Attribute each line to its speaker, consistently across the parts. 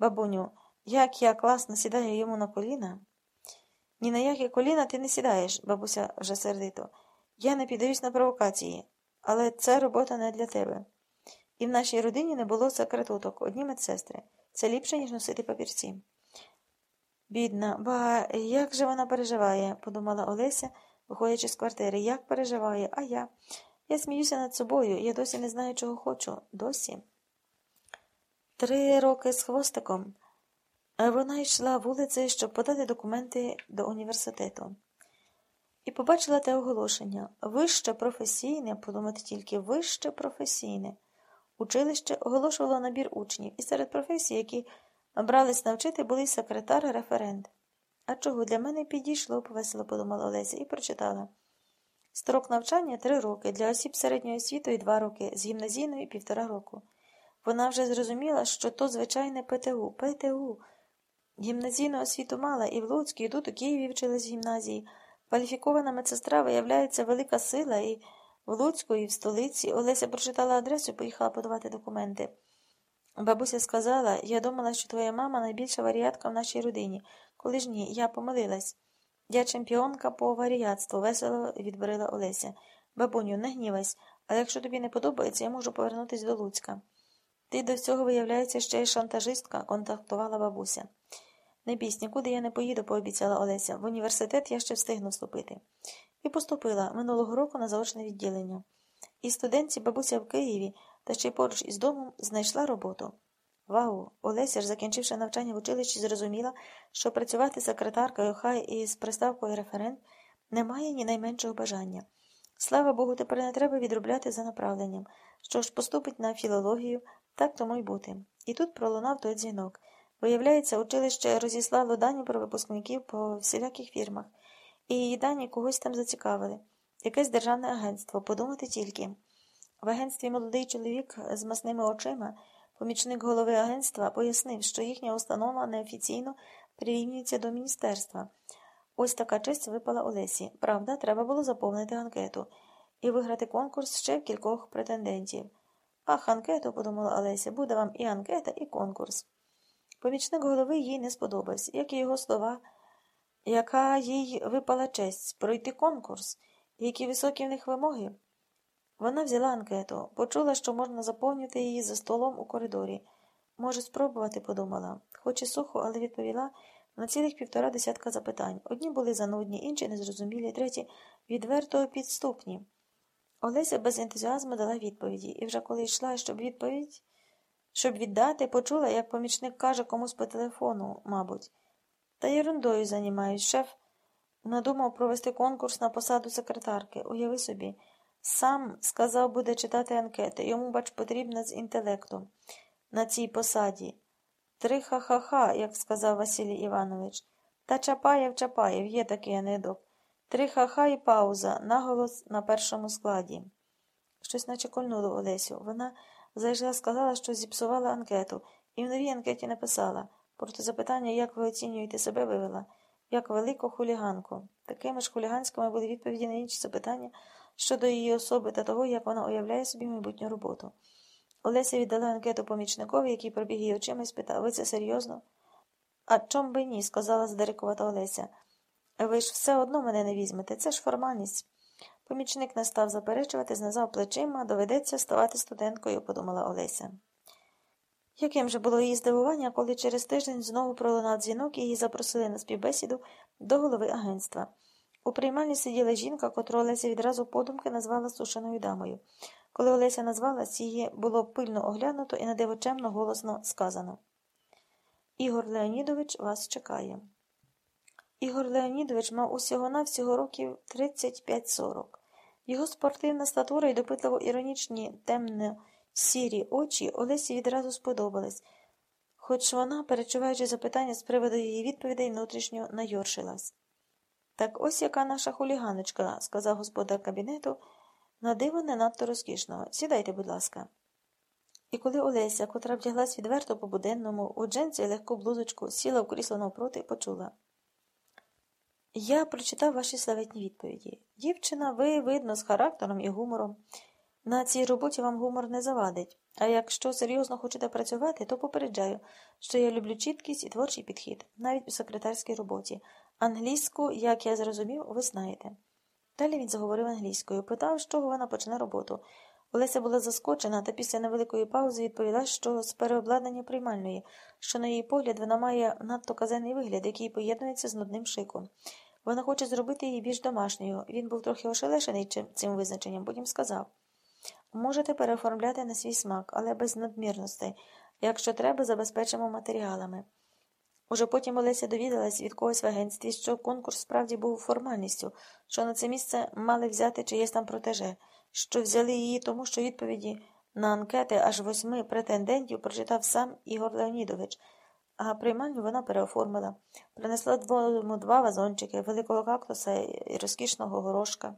Speaker 1: Бабуню, як я класно сідаю йому на коліна. Ні на яке коліна ти не сідаєш, бабуся вже сердито. Я не піддаюсь на провокації, але це робота не для тебе. І в нашій родині не було секретуток, одні медсестри. Це ліпше, ніж носити папірці. Бідна, ба, як же вона переживає, подумала Олеся, виходячи з квартири. Як переживає, а я. Я сміюся над собою, я досі не знаю, чого хочу. Досі. Три роки з хвостиком. Вона йшла вулицею, щоб подати документи до університету. І побачила те оголошення вище професійне, подумати тільки вище професійне. Училище оголошувало набір учнів, і серед професій, які брались навчити, були секретар, референт. А чого для мене підійшло, повесело подумала Олеся, і прочитала. Строк навчання три роки, для осіб середньої освіти два роки, з гімназійної півтора року. Вона вже зрозуміла, що то звичайне ПТУ, ПТУ. Гімназійну освіту мала і в Луцьку, і тут у Києві вчилась в гімназії. Кваліфікована медсестра виявляється велика сила і в Луцьку, і в столиці. Олеся прочитала адресу і поїхала подавати документи. Бабуся сказала, я думала, що твоя мама найбільша варіатка в нашій родині. Коли ж ні, я помилилась. Я чемпіонка по варіатству, весело відборила Олеся. Бабуню, не гнівайся, але якщо тобі не подобається, я можу повернутися до Луцька. Ти до всього, виявляється, ще й шантажистка, контактувала бабуся. Не бійсь, нікуди я не поїду, пообіцяла Олеся. В університет я ще встигну вступити. І поступила минулого року на заочне відділення. І студентці бабуся в Києві та ще й поруч із домом знайшла роботу. Вау, Олеся ж, закінчивши навчання в училищі, зрозуміла, що працювати секретаркою хай із приставкою референт немає ні найменшого бажання. Слава Богу, тепер не треба відробляти за направленням. Що ж поступить на філологію, так тому й бути. І тут пролунав той дзвінок. Виявляється, училище розіслало дані про випускників по всіляких фірмах, і її дані когось там зацікавили. Якесь державне агентство, подумати тільки. В агентстві молодий чоловік з масними очима, помічник голови агентства, пояснив, що їхня установа неофіційно прирівнюється до міністерства. Ось така честь випала Олесі. Правда, треба було заповнити анкету і виграти конкурс ще в кількох претендентів. Ах, анкету, подумала Олеся, буде вам і анкета, і конкурс. Помічник голови їй не сподобався, як і його слова, яка їй випала честь пройти конкурс, які високі в них вимоги. Вона взяла анкету, почула, що можна заповнити її за столом у коридорі. Може, спробувати, подумала, хоч і сухо, але відповіла на цілих півтора десятка запитань. Одні були занудні, інші незрозумілі, треті відверто підступні. Олеся без ентузіазму дала відповіді, і вже коли йшла, щоб відповідь, щоб віддати, почула, як помічник каже комусь по телефону, мабуть. Та ерундою займаюсь. Шеф надумав провести конкурс на посаду секретарки. Уяви собі. Сам сказав, буде читати анкети. Йому, бач, потрібно з інтелектом на цій посаді. Три ха-ха-ха, як сказав Василій Іванович. Та Чапаєв Чапаєв, є такий анедок. Три ха-ха і пауза, наголос на першому складі. Щось наче кольнуло Олесю. Вона зайшла, сказала, що зіпсувала анкету, і в новій анкеті написала. Проти запитання, як ви оцінюєте себе, вивела, як велику хуліганку. Такими ж хуліганськими були відповіді на інші запитання щодо її особи та того, як вона уявляє собі майбутню роботу. Олеся віддала анкету помічникові, який пробіг її очима і спитав ви це серйозно? А чом би ні, сказала здирикувата Олеся. Ви ж все одно мене не візьмете, це ж формальність. Помічник не став заперечувати, знизав плечима, доведеться ставати студенткою, подумала Олеся. Яким же було її здивування, коли через тиждень знову пролунав дзвінок і її запросили на співбесіду до голови агентства. У приймальні сиділа жінка, котру Олеся відразу подумки назвала сушеною дамою. Коли Олеся назвалась, її було пильно оглянуто і надивочемно голосно сказано. Ігор Леонідович вас чекає. Ігор Леонідович мав усього навсього років 35-40. Його спортивна статура і допитливо іронічні темно сірі очі Олесі відразу сподобались, хоч вона, перечуваючи запитання з приводу її відповідей, внутрішньо найоршилась. Так ось яка наша хуліганочка, сказав господар кабінету, на диво не надто розкішного. Сідайте, будь ласка. І коли Олеся, котра вдяглась відверто по буденному, у джинці легку блузочку, сіла в крісло навпроти, почула. Я прочитав ваші славетні відповіді. Дівчина, ви, видно, з характером і гумором. На цій роботі вам гумор не завадить. А якщо серйозно хочете працювати, то попереджаю, що я люблю чіткість і творчий підхід, навіть у секретарській роботі. Англійську, як я зрозумів, ви знаєте. Далі він заговорив англійською, питав, з чого вона почне роботу. Олеся була заскочена, та після невеликої паузи відповіла, що з переобладнання приймальної, що, на її погляд, вона має надто казенний вигляд, який поєднується з нудним шиком. Вона хоче зробити її більш домашньою. Він був трохи ошелешений цим визначенням, потім сказав можете переоформляти на свій смак, але без надмірностей. Якщо треба, забезпечимо матеріалами. Уже потім Олеся довідалась від когось в агентстві, що конкурс справді був формальністю, що на це місце мали взяти чиєсь там протеже, що взяли її тому, що відповіді на анкети аж восьми претендентів прочитав сам Ігор Леонідович, а приймальню вона переоформила. Принесла двому два вазончики, великого кактуса і розкішного горошка.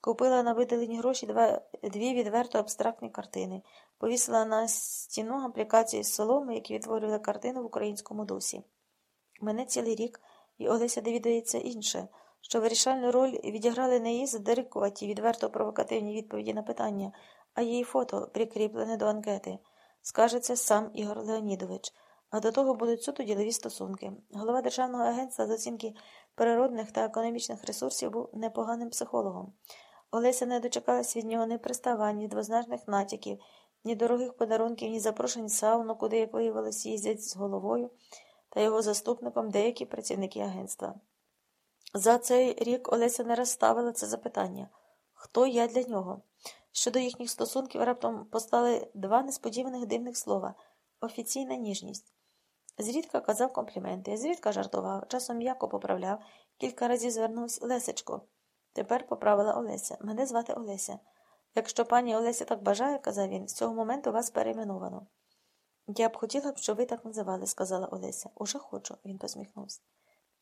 Speaker 1: Купила на видалені гроші два, дві відверто абстрактні картини, повісила на стіну аплікації з соломи, які відтворювали картину в українському дусі. Мене цілий рік, і Олеся довідається інше, що вирішальну роль відіграли не її задирикуваті, відверто провокативні відповіді на питання, а її фото, прикріплене до анкети. Скажеться сам Ігор Леонідович. А до того будуть суто ділові стосунки. Голова Державного агентства з оцінки природних та економічних ресурсів був непоганим психологом. Олеся не дочекалась від нього ні приставань, ні двозначних натяків, ні дорогих подарунків, ні запрошень сауну, куди, як виявилось, їздять з головою та його заступником деякі працівники агентства. За цей рік Олеся не раз ставила це запитання хто я для нього? Щодо їхніх стосунків раптом постали два несподіваних дивних слова офіційна ніжність. Зрідка казав компліменти, зрідка жартував, часом м'яко поправляв, кілька разів звернувся Лесечко. Тепер поправила Олеся. Мене звати Олеся. Якщо пані Олеся так бажає, казав він, з цього моменту вас перейменовано. Я б хотіла б, щоб ви так називали, сказала Олеся. Уже хочу, він посміхнувся.